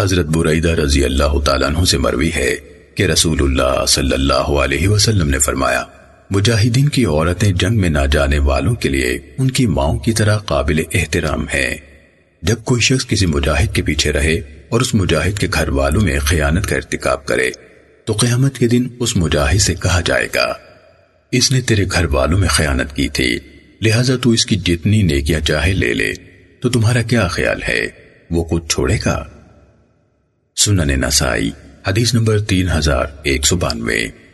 حضرت بریدہ رضی اللہ تعالیٰ عنہ سے مروی ہے کہ رسول اللہ صلی اللہ علیہ وسلم نے فرمایا، مجاہدین کی عورتیں جنگ میں نہ جانے والوں کے لیے ان کی ماؤں کی طرح قابل احترام ہیں۔ جب کوئی شخص کسی مجاہد کے پیچھے رہے اور اس مجاہد کے گھر والوں میں خیانت کا ارتکاب کرے، تو قیامت کے دن اس مجاہد سے کہا جائے گا، اس نے تیرے گھر والوں میں خیانت کی تھی، لہٰذا تو اس کی جتنی نیکیاں چاہے لے لے، تو تمہارا کیا خیال ہے؟ وہ کچھ چھوڑے گا؟ سنن نسائی حدیث نمبر تین ہزار ایک سو بانوے۔